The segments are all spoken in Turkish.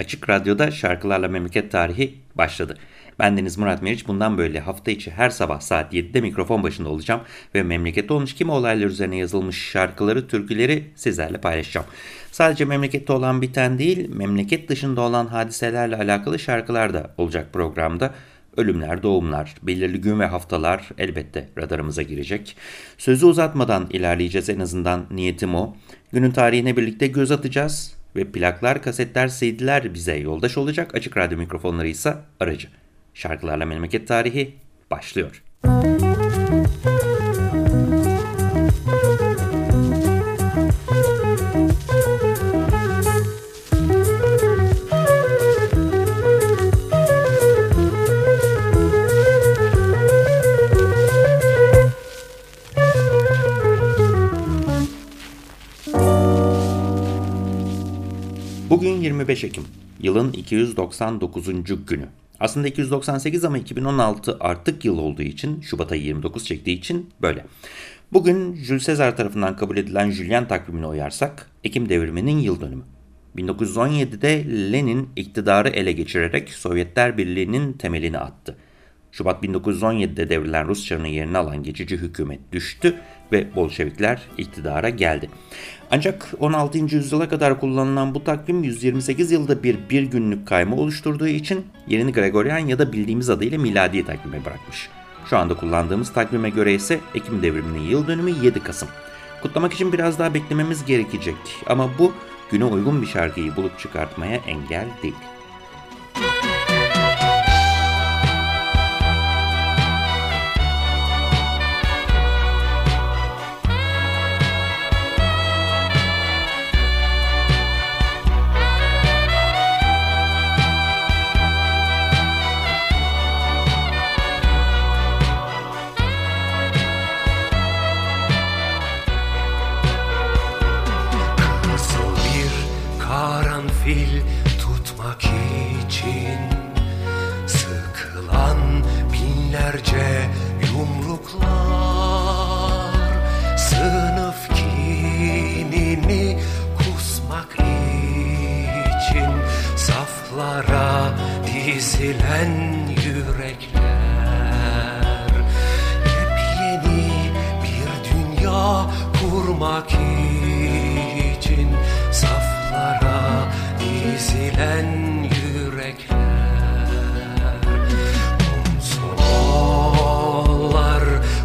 Açık Radyo'da Şarkılarla Memleket Tarihi başladı. Ben Deniz Murat Meriç. Bundan böyle hafta içi her sabah saat 7'de mikrofon başında olacağım ve memlekette olmuş kimi olaylar üzerine yazılmış şarkıları, türküleri sizlerle paylaşacağım. Sadece memlekette olan biten değil, memleket dışında olan hadiselerle alakalı şarkılar da olacak programda. Ölümler, doğumlar, belirli gün ve haftalar elbette radarımıza girecek. Sözü uzatmadan ilerleyeceğiz en azından niyetim o. Günün tarihine birlikte göz atacağız ve plaklar, kasetler, CD'ler bize yoldaş olacak. Açık radyo mikrofonları ise aracı. Şarkılarla Memleket Tarihi başlıyor. Bugün 25 Ekim, yılın 299. günü. Aslında 298 ama 2016 artık yıl olduğu için, Şubat ayı 29 çektiği için böyle. Bugün Jules Caesar tarafından kabul edilen Julian takvimine uyarsak, Ekim devriminin yıl dönümü. 1917'de Lenin iktidarı ele geçirerek Sovyetler Birliği'nin temelini attı. Şubat 1917'de devrilen Rus çarının yerini alan geçici hükümet düştü ve Bolşevikler iktidara geldi. Ancak 16. yüzyıla kadar kullanılan bu takvim 128 yılda bir bir günlük kayma oluşturduğu için yerini Gregorian ya da bildiğimiz adıyla miladi takvime bırakmış. Şu anda kullandığımız takvime göre ise Ekim devriminin yıl dönümü 7 Kasım. Kutlamak için biraz daha beklememiz gerekecek ama bu güne uygun bir şarkıyı bulup çıkartmaya engel değil. Dizilen yürekler. Yepyeni bir dünya kurmak için saflara dizilen yürekler. Komsomollar,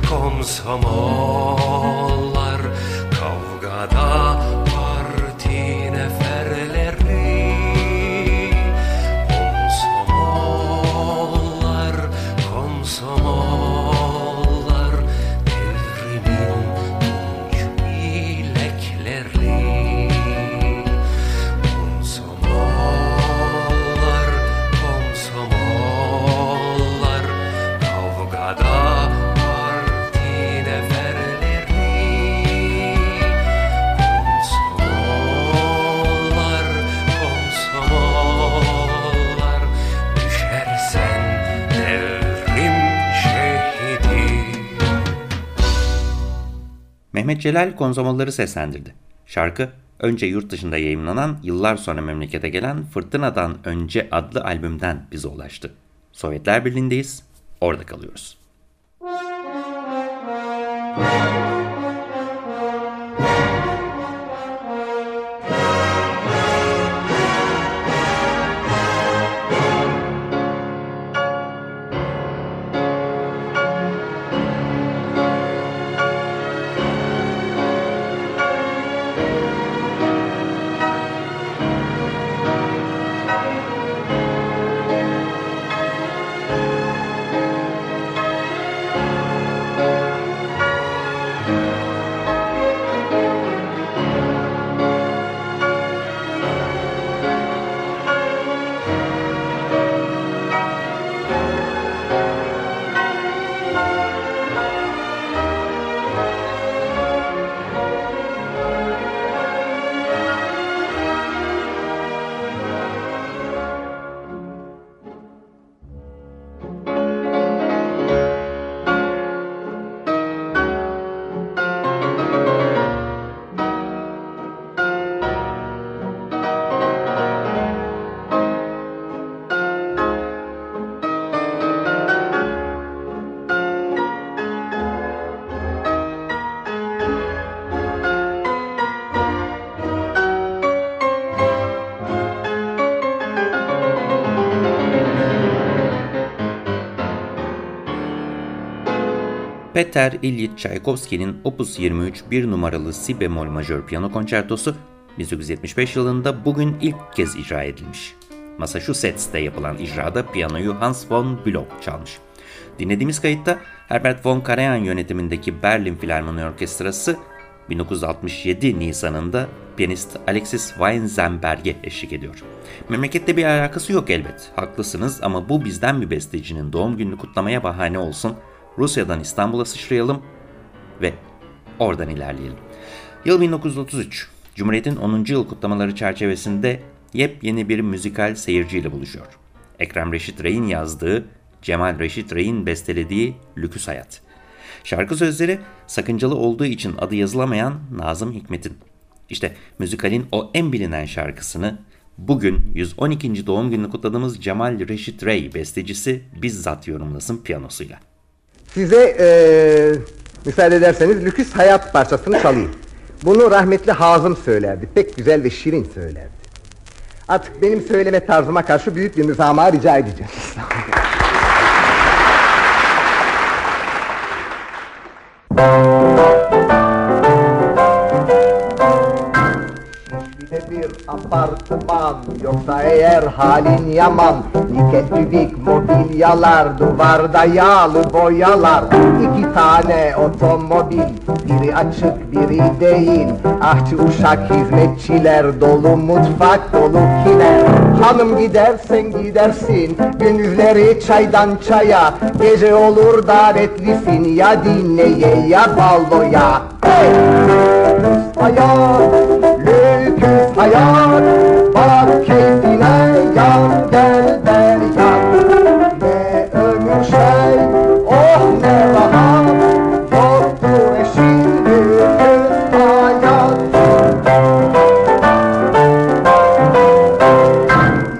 komsomollar Mehmet Celal konsomaları seslendirdi. Şarkı önce yurt dışında yayınlanan yıllar sonra memlekete gelen Fırtınadan Önce adlı albümden bize ulaştı. Sovyetler Birliği'ndeyiz, orada kalıyoruz. Peter İlyich Tchaikovsky'nin Opus 23 bir numaralı si bemol majör piyano konçertosu 1975 yılında bugün ilk kez icra edilmiş. Massachusetts'te yapılan icrada piyanoyu Hans von Bülow çalmış. Dinlediğimiz kayıtta Herbert von Karajan yönetimindeki Berlin Filarmoni Orkestrası 1967 Nisan'ında piyanist Alexis Weinzenberg'e eşlik ediyor. Memlekette bir alakası yok elbet, haklısınız ama bu bizden bir bestecinin doğum gününü kutlamaya bahane olsun. Rusya'dan İstanbul'a sıçrayalım ve oradan ilerleyelim. Yıl 1933, Cumhuriyet'in 10. yıl kutlamaları çerçevesinde yepyeni bir müzikal seyirciyle buluşuyor. Ekrem Reşit Rey'in yazdığı, Cemal Reşit Rey'in bestelediği Lüküs Hayat. Şarkı sözleri sakıncalı olduğu için adı yazılamayan Nazım Hikmet'in. İşte müzikalin o en bilinen şarkısını bugün 112. doğum gününü kutladığımız Cemal Reşit Rey bestecisi bizzat yorumlasın piyanosuyla. Size eee, müsaade ederseniz Lüküs Hayat parçasını çalayım. Bunu rahmetli Hazım söylerdi. Pek güzel ve şirin söylerdi. Artık benim söyleme tarzıma karşı büyük bir müsamaha rica edeceğim. Bir de bir apartman yoksa eğer halin yaman Nikel tübik mobilyalar duvarda yağlı boyalar. İki tane otomobil biri açık biri değil Ahçı uşak hizmetçiler dolu mutfak dolu kiler. Hanım gidersen gidersin gündüzleri çaydan çaya. Gece olur davetlisin ya dinleye ya balloya Hey! hayat hayat Bak keyfine yan gel der yan Ne ömür şey Oh ne rahat Yoktur eşin lüküs hayat.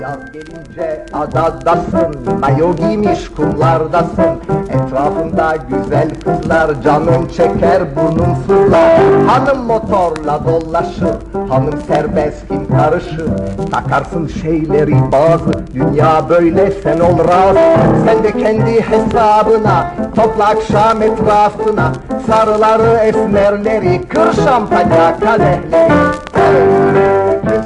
Yaz gelince adadasın Mayo giymiş kumlardasın Etrafında güzel kızlar Canın çeker burnun fırlar Hanım motorla dolaşır Hanım serbest kim karışır Takarsın şeyleri bazı Dünya böyle sen ol razı Sen de kendi hesabına Topla akşam etrafına Sarıları esmerleri Kır şampanya kadehleri Lüküs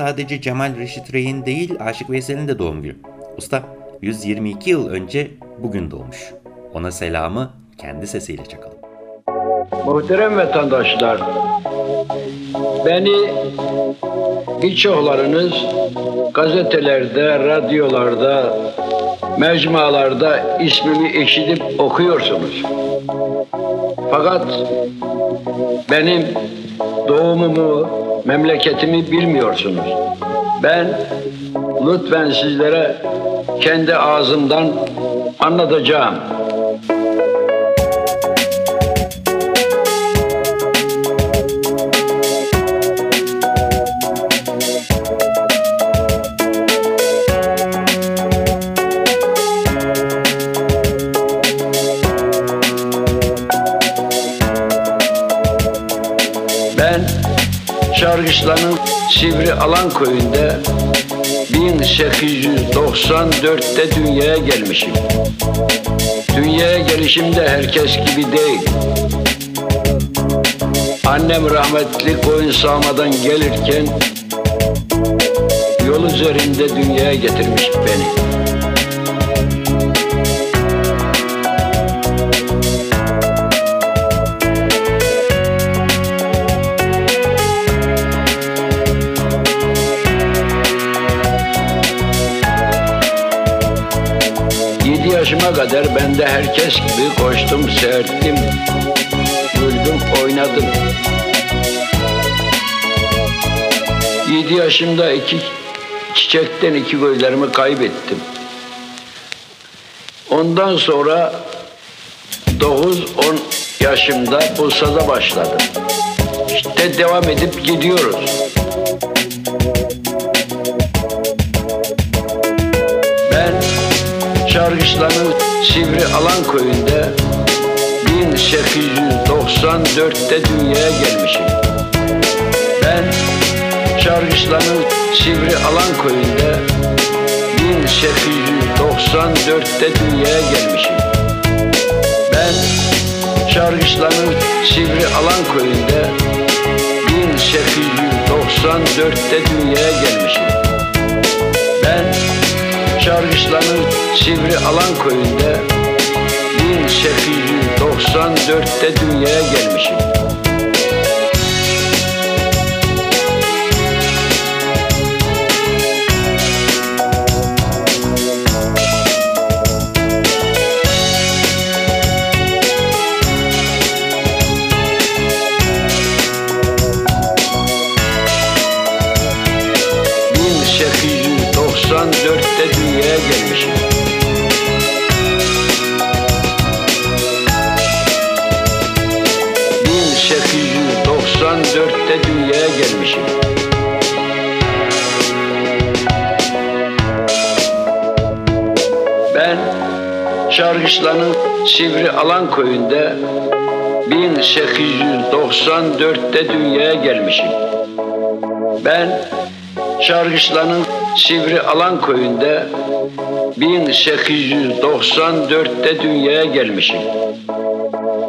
sadece Cemal Reşit Rey'in değil Aşık Veysel'in de doğum günü. Usta 122 yıl önce bugün doğmuş. Ona selamı kendi sesiyle çakalım. Muhterem vatandaşlar, beni birçoklarınız gazetelerde, radyolarda, mecmualarda ismimi işitip okuyorsunuz. Fakat benim doğumumu, memleketimi bilmiyorsunuz. Ben lütfen sizlere kendi ağzımdan anlatacağım. Şarkışla'nın Sivri Alan köyünde 1894'te dünyaya gelmişim. Dünyaya gelişimde herkes gibi değil. Annem rahmetli koyun sağmadan gelirken yol üzerinde dünyaya getirmiş beni. Yaşıma kadar ben de herkes gibi koştum, serttim, güldüm, oynadım. Yedi yaşımda iki çiçekten iki gözlerimi kaybettim. Ondan sonra 9-10 yaşımda Bursa'da başladım. İşte devam edip gidiyoruz. Çargışlanın Sivri Alan köyünde 1894'te dünyaya gelmişim. Ben Çargışlanın Sivri Alan köyünde 1894'te dünyaya gelmişim. Ben Çargışlanın Sivri Alan köyünde 1894'te dünyaya gelmişim. Ben Çargışlanın Sivri Alan köyünde 1894'te dünyaya gelmişim. ...1894'te dünyaya gelmişim. Ben Çargışlan'ın Sivri Alan köyünde 1894'te dünyaya gelmişim. Ben Çargışlan'ın Sivri Alan köyünde 1894'te dünyaya gelmişim.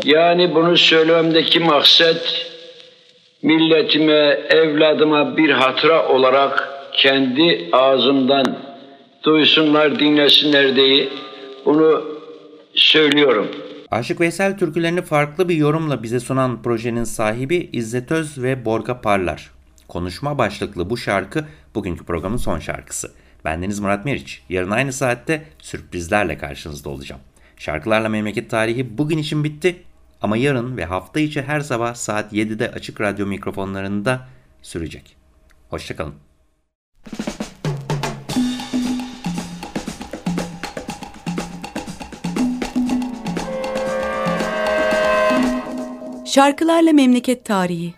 Yani bunu söylememdeki maksat milletime, evladıma bir hatıra olarak kendi ağzımdan duysunlar, dinlesinler diye bunu söylüyorum. Aşık Veysel türkülerini farklı bir yorumla bize sunan projenin sahibi İzzet Öz ve Borga Parlar. Konuşma başlıklı bu şarkı bugünkü programın son şarkısı. Bendeniz Murat Meriç. Yarın aynı saatte sürprizlerle karşınızda olacağım. Şarkılarla memleket tarihi bugün için bitti. Ama yarın ve hafta içi her sabah saat 7'de açık radyo mikrofonlarında sürecek. Hoşçakalın. Şarkılarla Memleket Tarihi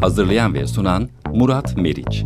Hazırlayan ve sunan Murat Meriç